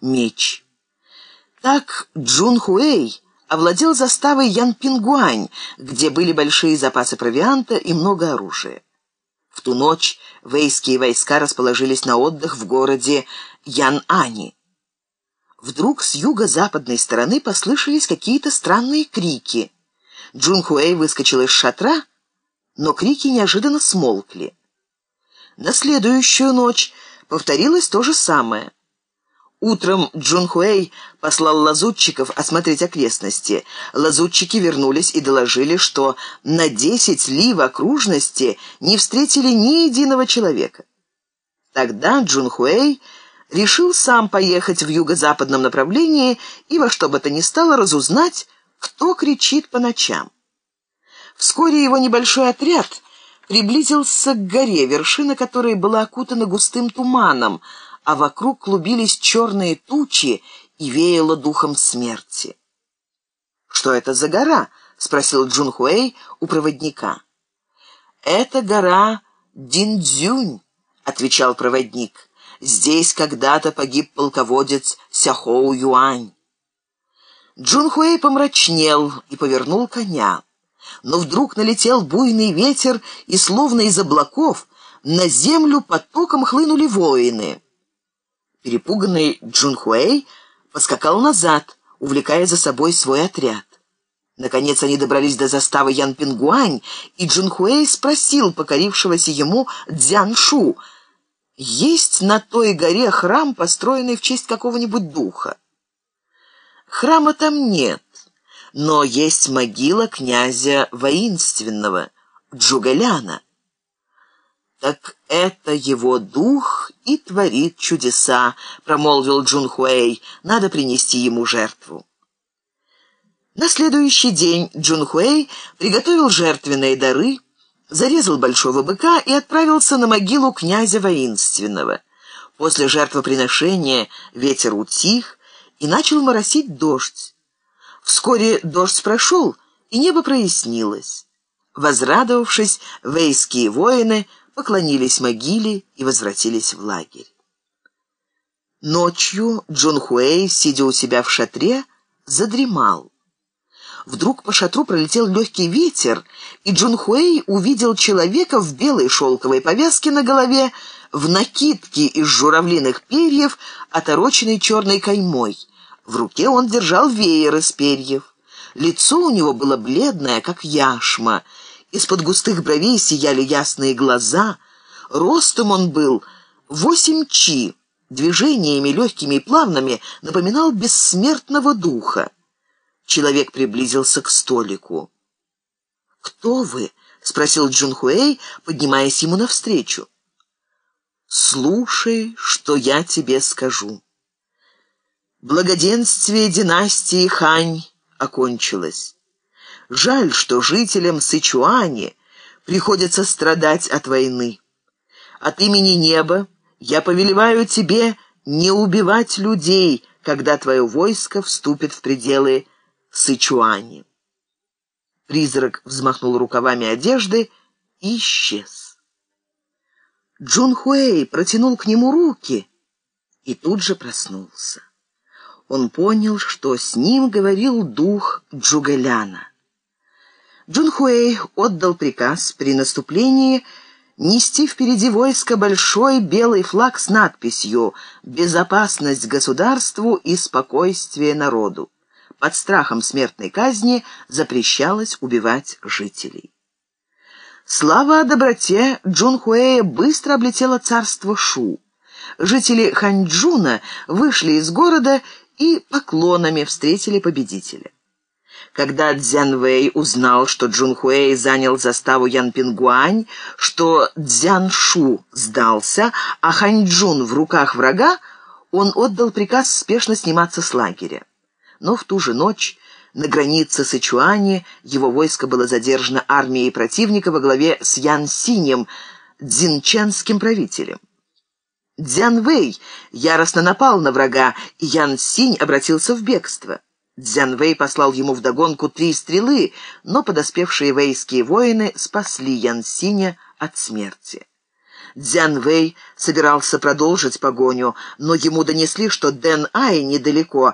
меч. Так Джун Хуэй овладел заставой Ян Пингуань, где были большие запасы провианта и много оружия. В ту ночь вейские войска расположились на отдых в городе Ян-Ани. Вдруг с юго-западной стороны послышались какие-то странные крики. Джун Хуэй выскочил из шатра, но крики неожиданно смолкли. На следующую ночь повторилось то же самое. Утром Джун Хуэй послал лазутчиков осмотреть окрестности. Лазутчики вернулись и доложили, что на десять ли в окружности не встретили ни единого человека. Тогда Джун Хуэй решил сам поехать в юго-западном направлении и во что бы то ни стало разузнать, кто кричит по ночам. Вскоре его небольшой отряд приблизился к горе, вершина которой была окутана густым туманом, а вокруг клубились черные тучи и веяло духом смерти. «Что это за гора?» — спросил Джун Хуэй у проводника. «Это гора Диндзюнь», — отвечал проводник. «Здесь когда-то погиб полководец Сяхоу Юань». Джун Хуэй помрачнел и повернул коня. Но вдруг налетел буйный ветер, и словно из облаков на землю потоком хлынули воины. Перепуганный Джунхуэй поскакал назад, увлекая за собой свой отряд. Наконец они добрались до заставы Ян Пингуань, и Джунхуэй спросил покорившегося ему Дзяншу, есть на той горе храм, построенный в честь какого-нибудь духа. Храма там нет, но есть могила князя воинственного Джугаляна. «Так это его дух и творит чудеса», — промолвил Джун Хуэй. «Надо принести ему жертву». На следующий день Джун Хуэй приготовил жертвенные дары, зарезал большого быка и отправился на могилу князя воинственного. После жертвоприношения ветер утих и начал моросить дождь. Вскоре дождь прошел, и небо прояснилось. Возрадовавшись, вейские воины — поклонились могиле и возвратились в лагерь. Ночью Джон Хуэй, сидя у себя в шатре, задремал. Вдруг по шатру пролетел легкий ветер, и Джун Хуэй увидел человека в белой шелковой повязке на голове, в накидке из журавлиных перьев, отороченной черной каймой. В руке он держал веер из перьев. Лицо у него было бледное, как яшма, из-под густых бровей сияли ясные глаза. Ростом он был восемь чи, движениями легкими и плавными напоминал бессмертного духа. Человек приблизился к столику. «Кто вы?» — спросил Джунхуэй, поднимаясь ему навстречу. «Слушай, что я тебе скажу. Благоденствие династии Хань окончилось. Жаль, что жителям Сычуани приходится страдать от войны. От имени неба я повелеваю тебе не убивать людей, когда твое войско вступит в пределы Сычуани. Призрак взмахнул рукавами одежды и исчез. Джун Хуэй протянул к нему руки и тут же проснулся. Он понял, что с ним говорил дух Джугаляна. Джунхуэй отдал приказ при наступлении нести впереди войска большой белый флаг с надписью «Безопасность государству и спокойствие народу». Под страхом смертной казни запрещалось убивать жителей. Слава о доброте Джунхуэя быстро облетела царство Шу. Жители Ханьчжуна вышли из города и поклонами встретили победителя. Когда Цзянвэй узнал, что Джунхуэй занял заставу Янпингуань, что Цзяншу сдался, а Ханьчжун в руках врага, он отдал приказ спешно сниматься с лагеря. Но в ту же ночь на границе Сычуани его войско было задержано армией противника во главе с Ян Синем, дзинчанским правителем. Дзян Вэй яростно напал на врага, и Ян Синь обратился в бегство. Дзянвэй послал ему вдогонку три стрелы, но подоспевшие вейские воины спасли Ян Синя от смерти. Дзян Вэй собирался продолжить погоню, но ему донесли, что Дэн Ай недалеко,